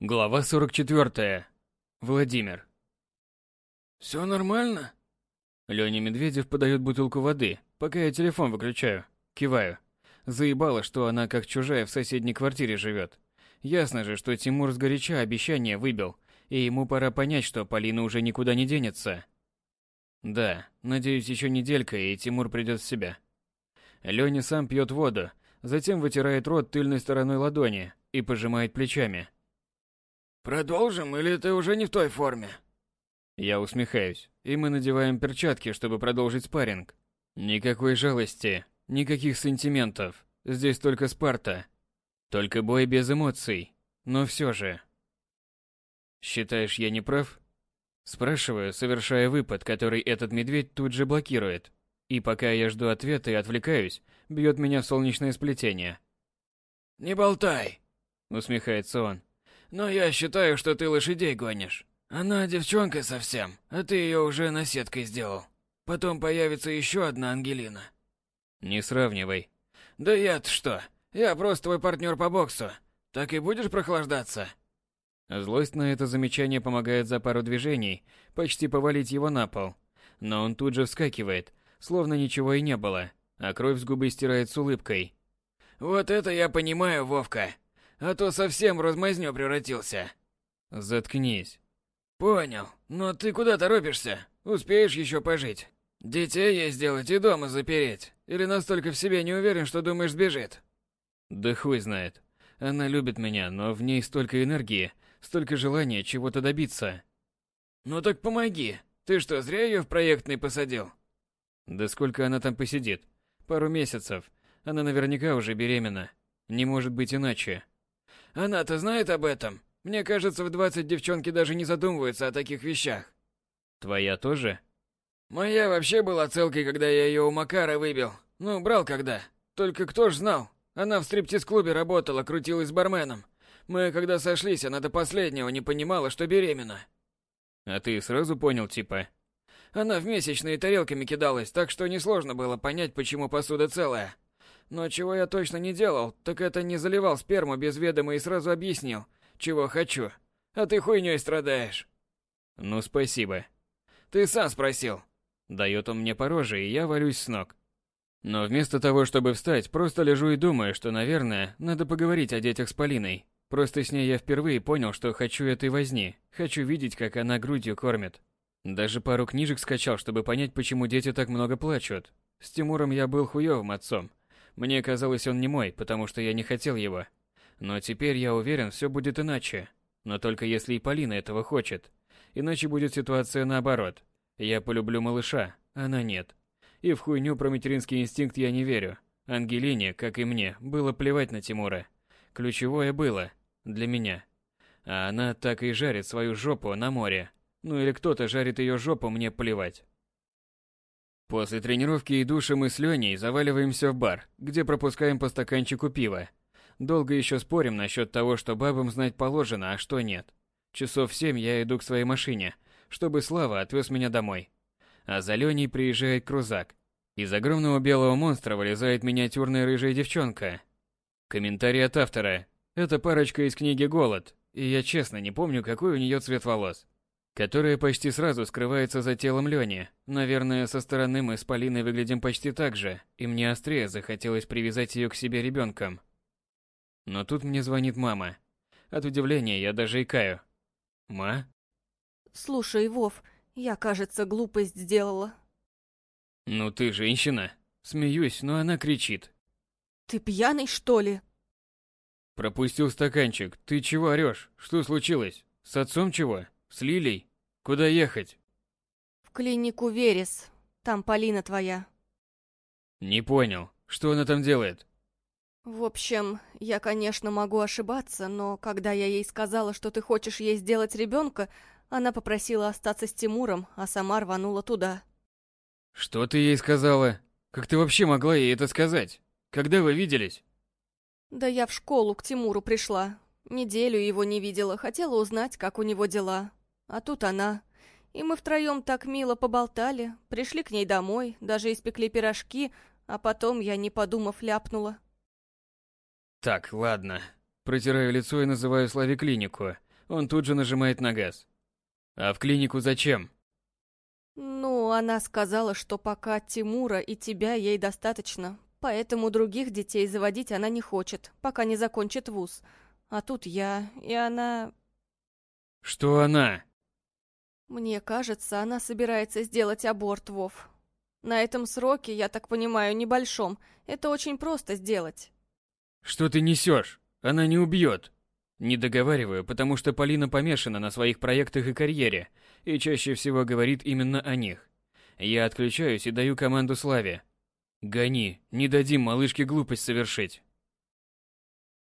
Глава 44. Владимир. Все нормально? Леня Медведев подает бутылку воды, пока я телефон выключаю. Киваю. Заебало, что она как чужая в соседней квартире живет. Ясно же, что Тимур сгоряча обещание выбил, и ему пора понять, что Полина уже никуда не денется. Да, надеюсь, еще неделька, и Тимур придет в себя. Леня сам пьет воду, затем вытирает рот тыльной стороной ладони и пожимает плечами. Продолжим или ты уже не в той форме? Я усмехаюсь, и мы надеваем перчатки, чтобы продолжить спарринг. Никакой жалости, никаких сантиментов. Здесь только Спарта. Только бой без эмоций. Но все же. Считаешь, я не прав? Спрашиваю, совершая выпад, который этот медведь тут же блокирует. И пока я жду ответа и отвлекаюсь, бьет меня в солнечное сплетение. «Не болтай!» — усмехается он. Но я считаю, что ты лошадей гонишь. Она девчонка совсем, а ты ее уже наседкой сделал. Потом появится еще одна Ангелина. Не сравнивай. Да я-то что? Я просто твой партнер по боксу. Так и будешь прохлаждаться? Злость на это замечание помогает за пару движений почти повалить его на пол. Но он тут же вскакивает, словно ничего и не было, а кровь с губы стирает с улыбкой. Вот это я понимаю, Вовка а то совсем в размазню превратился. Заткнись. Понял, но ты куда торопишься? Успеешь еще пожить. Детей ей сделать и дома запереть. Или настолько в себе не уверен, что думаешь сбежит? Да хуй знает. Она любит меня, но в ней столько энергии, столько желания чего-то добиться. Ну так помоги. Ты что, зря ее в проектный посадил? Да сколько она там посидит? Пару месяцев. Она наверняка уже беременна. Не может быть иначе. Она-то знает об этом? Мне кажется, в 20 девчонки даже не задумываются о таких вещах. Твоя тоже? Моя вообще была целкой, когда я ее у Макара выбил. Ну, брал когда. Только кто ж знал? Она в стриптиз-клубе работала, крутилась барменом. Мы, когда сошлись, она до последнего не понимала, что беременна. А ты сразу понял, типа? Она в месячные тарелками кидалась, так что несложно было понять, почему посуда целая. Но чего я точно не делал, так это не заливал сперму без ведома и сразу объяснил, чего хочу. А ты хуйней страдаешь. Ну, спасибо. Ты сам спросил. Дает он мне по роже, и я валюсь с ног. Но вместо того, чтобы встать, просто лежу и думаю, что, наверное, надо поговорить о детях с Полиной. Просто с ней я впервые понял, что хочу этой возни. Хочу видеть, как она грудью кормит. Даже пару книжек скачал, чтобы понять, почему дети так много плачут. С Тимуром я был хуёвым отцом, мне казалось, он не мой, потому что я не хотел его. Но теперь я уверен, все будет иначе. Но только если и Полина этого хочет. Иначе будет ситуация наоборот. Я полюблю малыша, она нет. И в хуйню про материнский инстинкт я не верю. Ангелине, как и мне, было плевать на Тимура. Ключевое было. Для меня. А она так и жарит свою жопу на море. Ну или кто-то жарит ее жопу, мне плевать. После тренировки и душа мы с Леней заваливаемся в бар, где пропускаем по стаканчику пива. Долго еще спорим насчет того, что бабам знать положено, а что нет. Часов в семь я иду к своей машине, чтобы Слава отвез меня домой. А за Леней приезжает крузак. Из огромного белого монстра вылезает миниатюрная рыжая девчонка. Комментарий от автора. Это парочка из книги «Голод», и я честно не помню, какой у нее цвет волос которая почти сразу скрывается за телом Лёни. Наверное, со стороны мы с Полиной выглядим почти так же, и мне острее захотелось привязать её к себе ребёнком. Но тут мне звонит мама. От удивления я даже икаю. «Ма?» «Слушай, Вов, я, кажется, глупость сделала». «Ну ты женщина». Смеюсь, но она кричит. «Ты пьяный, что ли?» Пропустил стаканчик. Ты чего орёшь? Что случилось? С отцом чего? С Лилей? Куда ехать? В клинику Верес. Там Полина твоя. Не понял. Что она там делает? В общем, я, конечно, могу ошибаться, но когда я ей сказала, что ты хочешь ей сделать ребенка, она попросила остаться с Тимуром, а сама рванула туда. Что ты ей сказала? Как ты вообще могла ей это сказать? Когда вы виделись? Да я в школу к Тимуру пришла. Неделю его не видела, хотела узнать, как у него дела. А тут она. И мы втроем так мило поболтали, пришли к ней домой, даже испекли пирожки, а потом я, не подумав, ляпнула. Так, ладно. Протираю лицо и называю Славе клинику. он тут же нажимает на газ. А в клинику зачем? Ну, она сказала, что пока Тимура и тебя ей достаточно, поэтому других детей заводить она не хочет, пока не закончит вуз. А тут я, и она... Что она? Мне кажется, она собирается сделать аборт, Вов. На этом сроке, я так понимаю, небольшом, это очень просто сделать. Что ты несешь? Она не убьет. Не договариваю, потому что Полина помешана на своих проектах и карьере, и чаще всего говорит именно о них. Я отключаюсь и даю команду Славе. Гони, не дадим малышке глупость совершить.